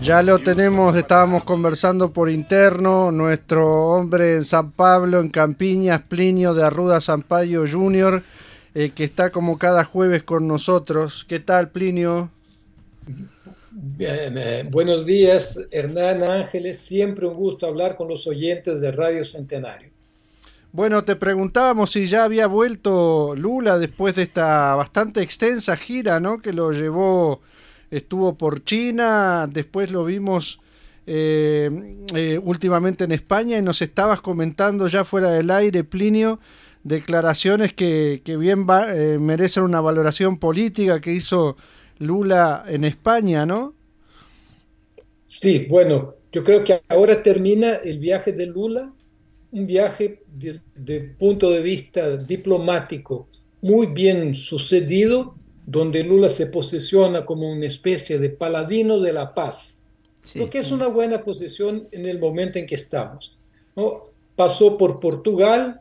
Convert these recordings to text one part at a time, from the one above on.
Ya lo tenemos, estábamos conversando por interno, nuestro hombre en San Pablo, en Campiñas, Plinio de Arruda Sampaio Jr., eh, que está como cada jueves con nosotros. ¿Qué tal, Plinio? Bien, eh, buenos días, Hernán Ángeles. Siempre un gusto hablar con los oyentes de Radio Centenario. Bueno, te preguntábamos si ya había vuelto Lula después de esta bastante extensa gira, ¿no? Que lo llevó, estuvo por China, después lo vimos eh, eh, últimamente en España y nos estabas comentando ya fuera del aire, Plinio, declaraciones que, que bien va- eh, merecen una valoración política que hizo Lula en España, ¿no? Sí, bueno, yo creo que ahora termina el viaje de Lula, un viaje de, de punto de vista diplomático muy bien sucedido, donde Lula se posiciona como una especie de paladino de la paz. lo que es una buena posición en el momento en que estamos. ¿no? Pasó por Portugal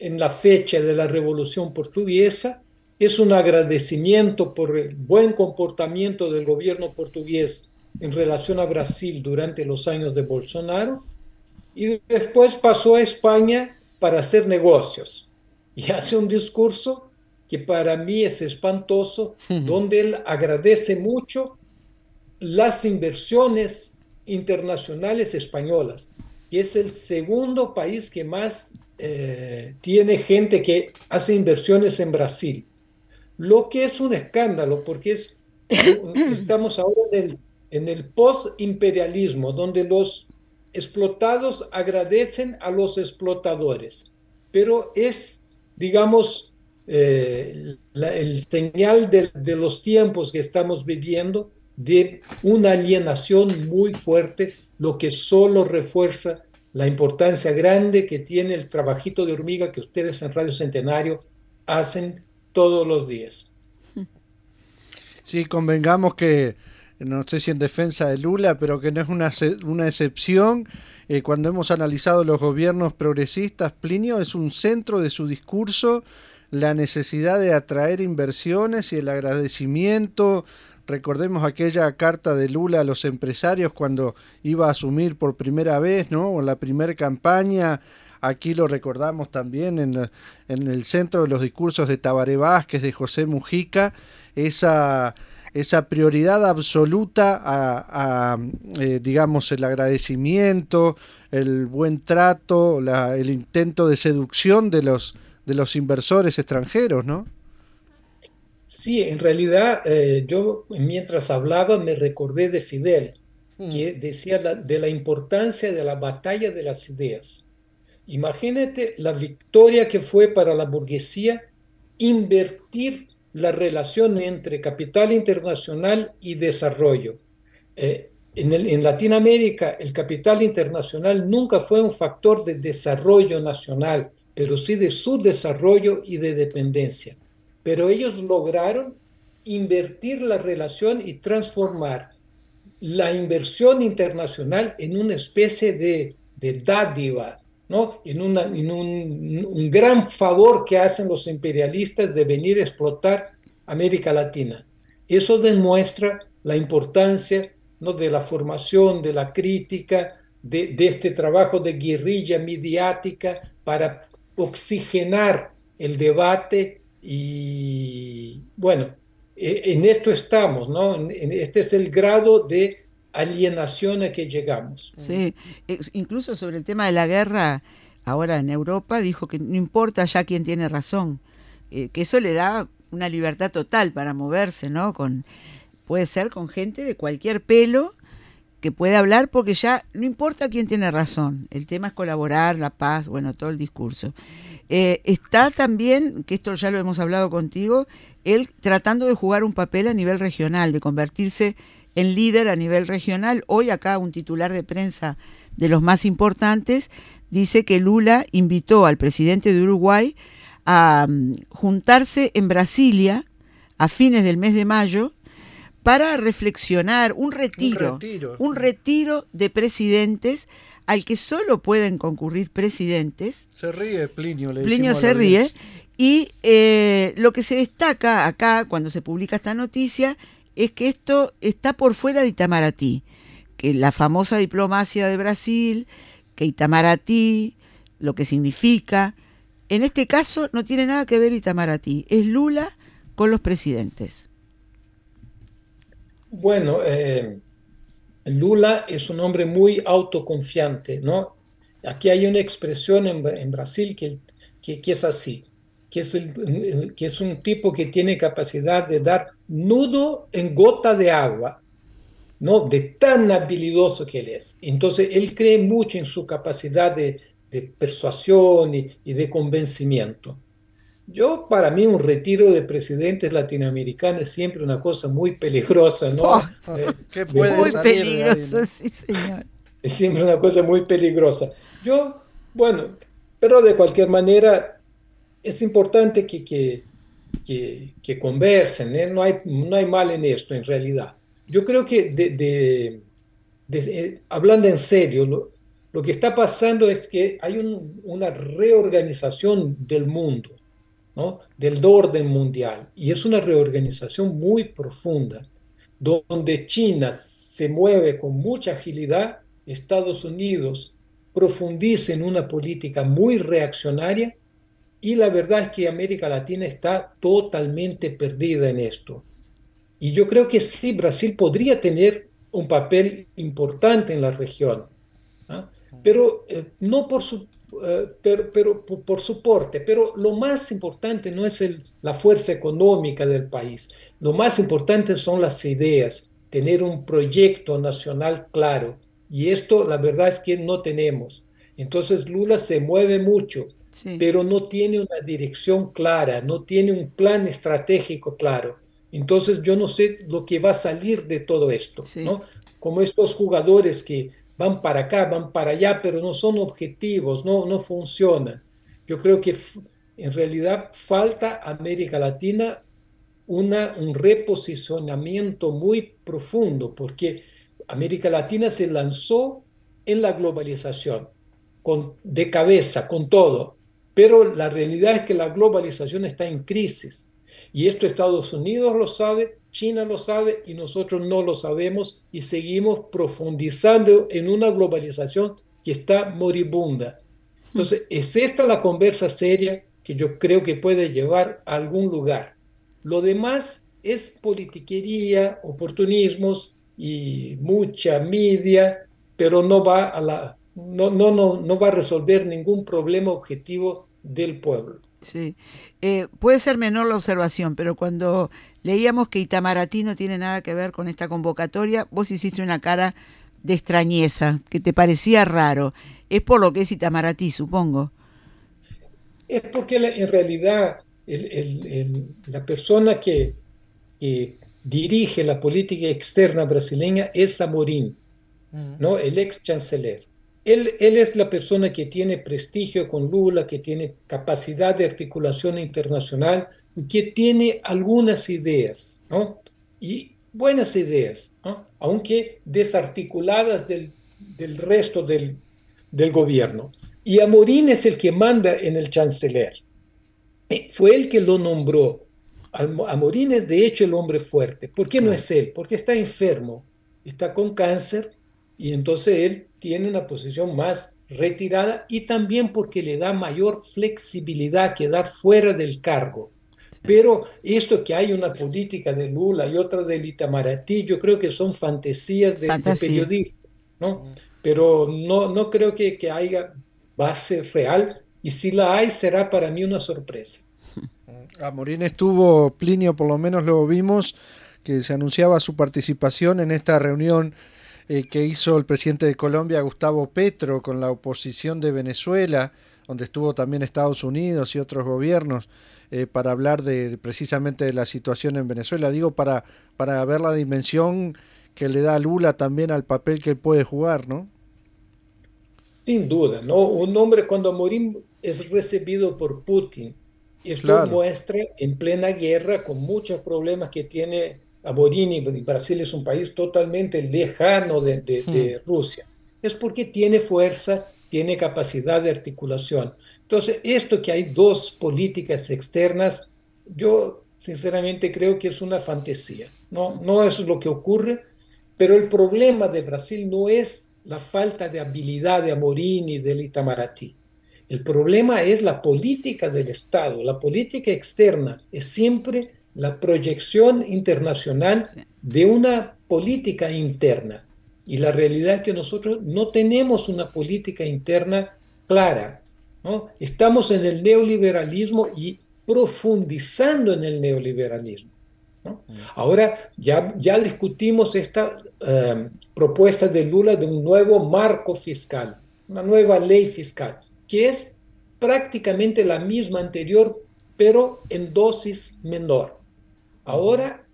en la fecha de la Revolución Portuguesa, es un agradecimiento por el buen comportamiento del gobierno portugués en relación a Brasil durante los años de Bolsonaro, y después pasó a España para hacer negocios y hace un discurso que para mí es espantoso, donde él agradece mucho las inversiones internacionales españolas, que es el segundo país que más eh, tiene gente que hace inversiones en Brasil. Lo que es un escándalo, porque es, estamos ahora en el, en el post-imperialismo, donde los explotados agradecen a los explotadores, pero es, digamos, eh, la- el señal de, de los tiempos que estamos viviendo de una alienación muy fuerte, lo que solo refuerza la importancia grande que tiene el trabajito de hormiga que ustedes en Radio Centenario hacen todos los días. Sí, convengamos que, no sé si en defensa de Lula, pero que no es una, una excepción. Eh, cuando hemos analizado los gobiernos progresistas, Plinio es un centro de su discurso la necesidad de atraer inversiones y el agradecimiento. Recordemos aquella carta de Lula a los empresarios cuando iba a asumir por primera vez, ¿no? O la primera campaña. Aquí lo recordamos también en, en el centro de los discursos de Tabaré Vázquez, de José Mujica, esa, esa prioridad absoluta a, a, eh, digamos, el agradecimiento, el buen trato, la- el intento de seducción de los, de los inversores extranjeros, ¿no? Sí, en realidad eh, yo mientras hablaba me recordé de Fidel, que decía la- de la importancia de la batalla de las ideas. Imagínate la victoria que fue para la burguesía invertir la relación entre capital internacional y desarrollo. Eh, en, el- en Latinoamérica el capital internacional nunca fue un factor de desarrollo nacional, pero sí de su desarrollo y de dependencia. Pero ellos lograron invertir la relación y transformar la inversión internacional en una especie de, de dádiva, ¿no? en, una, en un, un gran favor que hacen los imperialistas de venir a explotar América Latina. Eso demuestra la importancia ¿no? de la formación, de la crítica, de, de este trabajo de guerrilla mediática para oxigenar el debate y bueno, eh, en esto estamos, ¿no? Este es el grado de alienación a que llegamos. Sí, incluso sobre el tema de la guerra, ahora en Europa, dijo que no importa ya quién tiene razón, eh, que eso le da una libertad total para moverse, ¿no? Con, puede ser con gente de cualquier pelo que puede hablar porque ya no importa quién tiene razón, el tema es colaborar, la paz, bueno, todo el discurso. Eh, está también, que esto ya lo hemos hablado contigo, él tratando de jugar un papel a nivel regional, de convertirse en líder a nivel regional. Hoy acá un titular de prensa de los más importantes dice que Lula invitó al presidente de Uruguay a mm, juntarse en Brasilia a fines del mes de mayo para reflexionar un retiro, un retiro, de presidentes al que solo pueden concurrir presidentes. Se ríe Plinio, le Plinio se ríe. Y eh, lo que se destaca acá cuando se publica esta noticia es que esto está por fuera de Itamaraty, que la famosa diplomacia de Brasil, que Itamaraty, lo que significa, en este caso no tiene nada que ver Itamaraty, es Lula con los presidentes. Bueno, eh, Lula es un hombre muy autoconfiante, ¿no? Aquí hay una expresión en, Brasil que, es así, que es, que es un tipo que tiene capacidad de dar nudo en gota de agua, ¿no? De tan habilidoso que él es. Entonces, él cree mucho en su capacidad de, persuasión y, de convencimiento. Yo, para mí, un retiro de presidentes latinoamericanos es siempre una cosa muy peligrosa, ¿no? Oh, eh, muy peligroso, sí, señor. Es siempre una cosa muy peligrosa. Yo, bueno, pero de cualquier manera, es importante que, que, que, conversen, ¿eh? no, hay, no hay mal en esto, en realidad. Yo creo que, de, eh, hablando en serio, lo, lo, que está pasando es que hay una reorganización del mundo del orden mundial. Y es una reorganización muy profunda, donde China se mueve con mucha agilidad, Estados Unidos profundiza en una política muy reaccionaria y la verdad es que América Latina está totalmente perdida en esto. Y yo creo que sí, Brasil podría tener un papel importante en la región, ¿ah? pero eh, no por su pero, pero por su porte. Pero lo más importante no es el, la fuerza económica del país, lo más importante son las ideas, tener un proyecto nacional claro. Y esto la verdad es que no tenemos. Entonces Lula se mueve mucho, pero no tiene una dirección clara, no tiene un plan estratégico claro. Entonces yo no sé lo que va a salir de todo esto, ¿no? Como estos jugadores que van para acá, van para allá, pero no son objetivos, no, no funcionan. Yo creo que en realidad falta a América Latina una, un reposicionamiento muy profundo, porque América Latina se lanzó en la globalización, con, de cabeza, con todo, pero la realidad es que la globalización está en crisis. Y esto Estados Unidos lo sabe, China lo sabe y nosotros no lo sabemos y seguimos profundizando en una globalización que está moribunda. Entonces, es esta la conversa seria que yo creo que puede llevar a algún lugar. Lo demás es politiquería, oportunismos y mucha media, pero no va a la no, no, no, no va a resolver ningún problema objetivo del pueblo. Sí, eh, puede ser menor la observación, pero cuando leíamos que Itamaraty no tiene nada que ver con esta convocatoria, vos hiciste una cara de extrañeza, que te parecía raro. Es por lo que es Itamaraty, supongo. Es porque en realidad la persona que, dirige la política externa brasileña es Amorim, mm. ¿no? el ex chanceler. Él, es la persona que tiene prestigio con Lula, que tiene capacidad de articulación internacional, que tiene algunas ideas, ¿no? Y buenas ideas, aunque desarticuladas del, resto del, gobierno. Y Amorín es el que manda en el chanceler. Eh, fue él que lo nombró. Amorín es de hecho el hombre fuerte. ¿Por qué no es él? Porque está enfermo, está con cáncer y entonces él tiene una posición más retirada y también porque le da mayor flexibilidad que dar fuera del cargo. Pero esto que hay una política de Lula y otra de Itamaraty, yo creo que son fantasías de, periodistas, ¿no? Pero no, no creo que, que haya base real y si la hay será para mí una sorpresa. Amorín estuvo, Plinio por lo menos lo vimos, que se anunciaba su participación en esta reunión eh, que hizo el presidente de Colombia, Gustavo Petro, con la oposición de Venezuela, donde estuvo también Estados Unidos y otros gobiernos, eh, para hablar de, precisamente de la situación en Venezuela. Digo, para, para ver la dimensión que le da Lula también al papel que él puede jugar, ¿no? Sin duda, ¿no? Un hombre cuando Morín es recibido por Putin, esto muestra en plena guerra, con muchos problemas que tiene a Brasil es un país totalmente lejano de, de hmm. Rusia. Es porque tiene fuerza, tiene capacidad de articulación. Entonces, esto que hay dos políticas externas, yo sinceramente creo que es una fantasía. No, no es lo que ocurre, pero el problema de Brasil no es la falta de habilidad de Amorini del Itamaraty. El problema es la política del Estado. La política externa es siempre la proyección internacional de una política interna. Y la realidad es que nosotros no tenemos una política interna clara. ¿no? Estamos en el neoliberalismo y profundizando en el neoliberalismo. Ahora ya, ya discutimos esta eh, propuesta de Lula de un nuevo marco fiscal, una nueva ley fiscal, que es prácticamente la misma anterior, pero en dosis menor. Ahora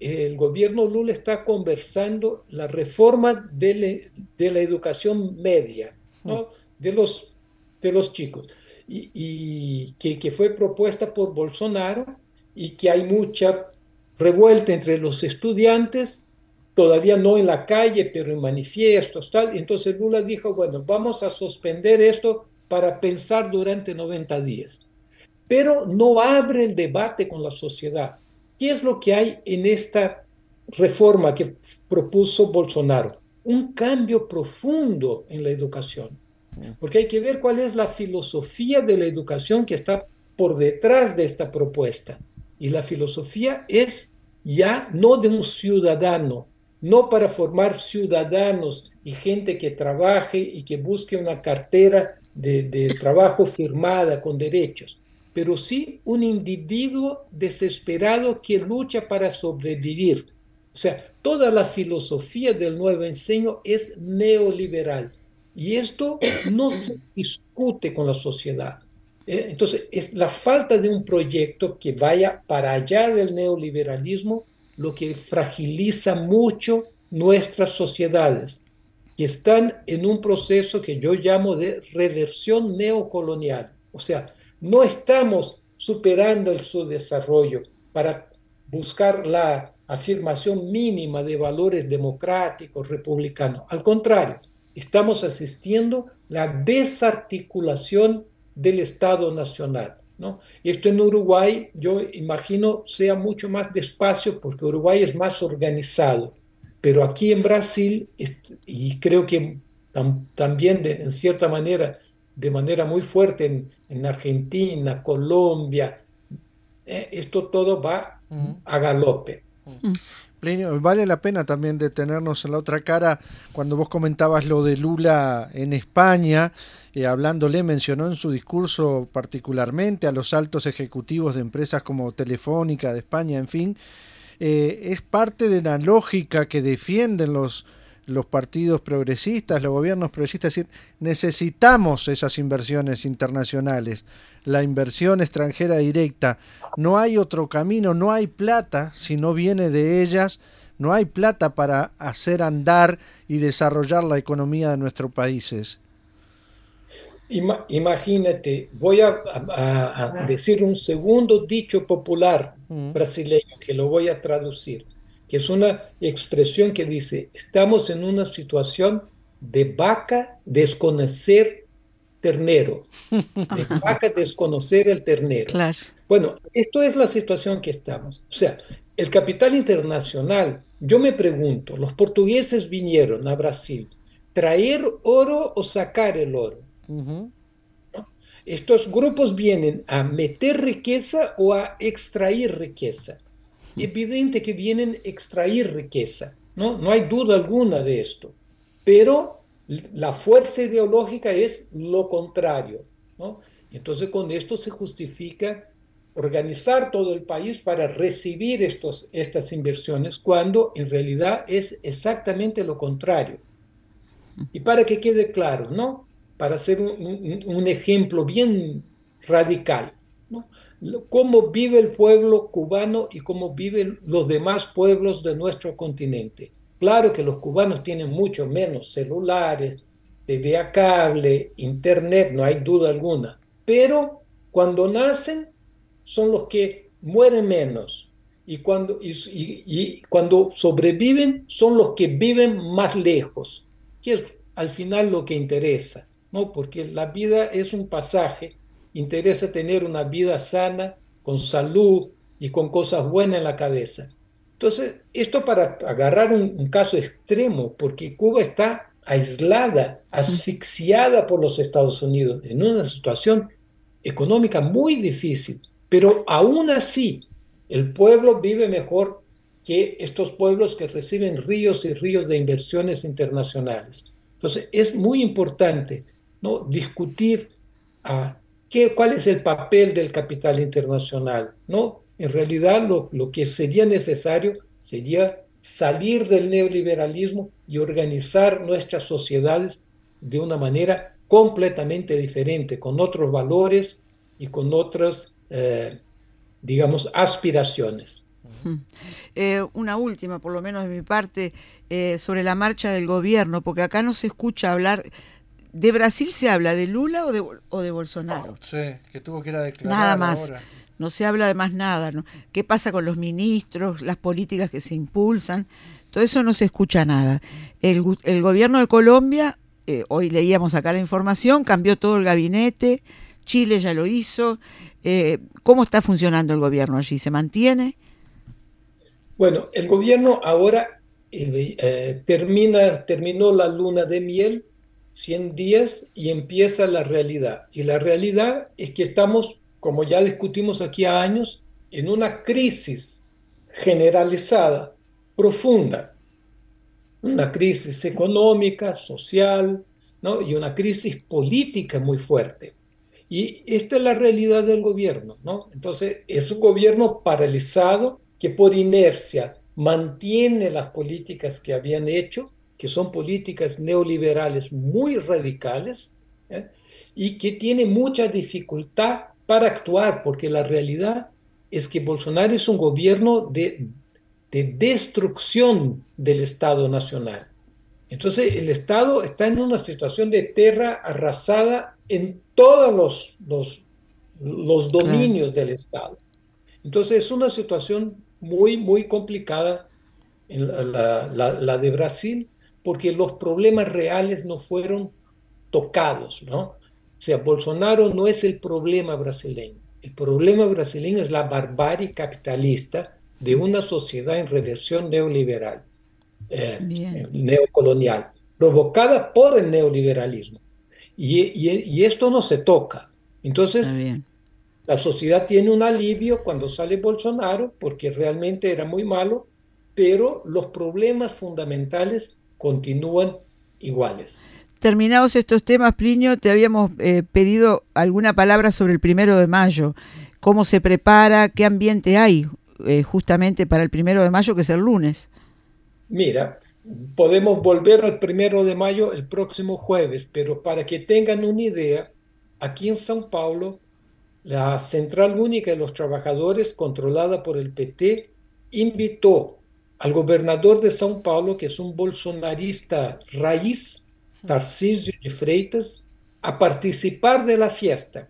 el gobierno Lula está conversando la reforma de, la educación media, ¿no? de, los, de los chicos, y, que, que, fue propuesta por Bolsonaro y que hay mucha revuelta entre los estudiantes, todavía no en la calle, pero en manifiestos, tal. Entonces Lula dijo, bueno, vamos a suspender esto para pensar durante 90 días. Pero no abre el debate con la sociedad. ¿Qué es lo que hay en esta reforma que propuso Bolsonaro? Un cambio profundo en la educación. Porque hay que ver cuál es la filosofía de la educación que está por detrás de esta propuesta. Y la filosofía es ya no de un ciudadano, no para formar ciudadanos y gente que trabaje y que busque una cartera de, de trabajo firmada con derechos, pero sí un individuo desesperado que lucha para sobrevivir. O sea, toda la filosofía del nuevo enseño es neoliberal y esto no se discute con la sociedad. ¿eh? Entonces, es la falta de un proyecto que vaya para allá del neoliberalismo lo que fragiliza mucho nuestras sociedades, que están en un proceso que yo llamo de reversión neocolonial. O sea, no estamos superando el subdesarrollo para buscar la afirmación mínima de valores democráticos, republicanos. Al contrario, estamos asistiendo a la desarticulación del Estado Nacional. Esto en Uruguay, yo imagino, sea mucho más despacio porque Uruguay es más organizado. Pero aquí en Brasil, y creo que también de, en cierta manera, de manera muy fuerte en, en Argentina, Colombia, eh, esto todo va a galope. vale la pena también detenernos en la otra cara. Cuando vos comentabas lo de Lula en España, eh, hablándole, mencionó en su discurso particularmente a los altos ejecutivos de empresas como Telefónica de España, en fin, eh, es parte de la lógica que defienden los los partidos progresistas, los gobiernos progresistas, es decir, necesitamos esas inversiones internacionales, la inversión extranjera directa. No hay otro camino, no hay plata si no viene de ellas, no hay plata para hacer andar y desarrollar la economía de nuestros países. Imagínate, voy a, decir un segundo dicho popular mm. brasileño que lo voy a traducir que es una expresión que dice, estamos en una situación de vaca desconocer ternero, de vaca desconocer el ternero. Bueno, esto es la situación que estamos. O sea, el capital internacional, yo me pregunto, los portugueses vinieron a Brasil, traer oro o sacar el oro. Estos grupos vienen a meter riqueza o a extraer riqueza evidente que vienen a extraer riqueza, ¿no? No hay duda alguna de esto, pero la fuerza ideológica es lo contrario, ¿no? Entonces con esto se justifica organizar todo el país para recibir estos, estas inversiones, cuando en realidad es exactamente lo contrario. Y para que quede claro, ¿no? Para hacer un, un ejemplo bien radical. Cómo vive el pueblo cubano y cómo viven los demás pueblos de nuestro continente. Claro que los cubanos tienen mucho menos celulares, TV a cable, internet, no hay duda alguna, pero cuando nacen son los que mueren menos y cuando, y, y, cuando sobreviven son los que viven más lejos, que es al final lo que interesa, ¿no? porque la vida es un pasaje interesa tener una vida sana, con salud y con cosas buenas en la cabeza. Entonces, esto para agarrar un, caso extremo, porque Cuba está aislada, asfixiada por los Estados Unidos, en una situación económica muy difícil, pero aún así el pueblo vive mejor que estos pueblos que reciben ríos y ríos de inversiones internacionales. Entonces, es muy importante ¿no? discutir a ¿Cuál es el papel del capital internacional? ¿No? En realidad lo, que sería necesario sería salir del neoliberalismo y organizar nuestras sociedades de una manera completamente diferente, con otros valores y con otras, eh, digamos, aspiraciones. Eh, una última, por lo menos de mi parte, eh, sobre la marcha del gobierno, porque acá no se escucha hablar ¿De Brasil se habla de Lula o de, o de Bolsonaro? Sí, que tuvo que ir a declarar. Nada más. No se habla de más nada. ¿no? ¿Qué pasa con los ministros, las políticas que se impulsan? Todo eso no se escucha nada. El, el gobierno de Colombia, eh, hoy leíamos acá la información, cambió todo el gabinete, Chile ya lo hizo. Eh, ¿Cómo está funcionando el gobierno allí? ¿Se mantiene? Bueno, el gobierno ahora eh, termina, terminó la luna de miel 100 días y empieza la realidad. Y la realidad es que estamos, como ya discutimos aquí a años, en una crisis generalizada, profunda. Una crisis económica, social, ¿no? y una crisis política muy fuerte. Y esta es la realidad del gobierno. ¿no? Entonces, es un gobierno paralizado que por inercia mantiene las políticas que habían hecho que son políticas neoliberales muy radicales ¿eh? y que tiene mucha dificultad para actuar, porque la realidad es que Bolsonaro es un gobierno de, de destrucción del Estado Nacional. Entonces el Estado está en una situación de tierra arrasada en todos los, los, los dominios del Estado. Entonces es una situación muy, muy complicada en la, la, la de Brasil porque los problemas reales no fueron tocados, ¿no? O sea, Bolsonaro no es el problema brasileño. El problema brasileño es la barbarie capitalista de una sociedad en reversión neoliberal, eh, neocolonial, provocada por el neoliberalismo. Y, y, esto no se toca. Entonces, la sociedad tiene un alivio cuando sale Bolsonaro, porque realmente era muy malo, pero los problemas fundamentales continúan iguales. Terminados estos temas, Plinio, te habíamos eh, pedido alguna palabra sobre el primero de mayo. ¿Cómo se prepara? ¿Qué ambiente hay eh, justamente para el primero de mayo, que es el lunes? Mira, podemos volver al primero de mayo el próximo jueves, pero para que tengan una idea, aquí en São Paulo, la Central Única de los Trabajadores, controlada por el PT, invitó al gobernador de São Paulo, que es un bolsonarista raíz, Tarcísio de Freitas, a participar de la fiesta.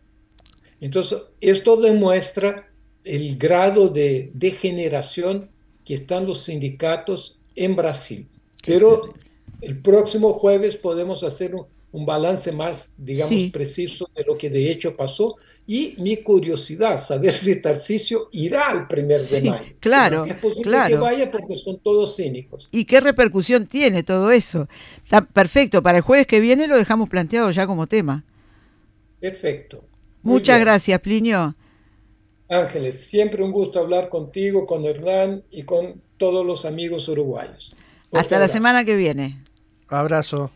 Entonces, esto demuestra el grado de degeneración que están los sindicatos en Brasil. Pero el próximo jueves podemos hacer un, balance más, digamos, preciso de lo que de hecho pasó y mi curiosidad, saber si Tarcisio irá al primer de mayo. Claro, claro. que vaya porque son todos cínicos. ¿Y qué repercusión tiene todo eso? Está perfecto, para el jueves que viene lo dejamos planteado ya como tema. Perfecto. Muchas gracias, Plinio. Ángeles, siempre un gusto hablar contigo, con Hernán y con todos los amigos uruguayos. Hasta la semana que viene. Abrazo.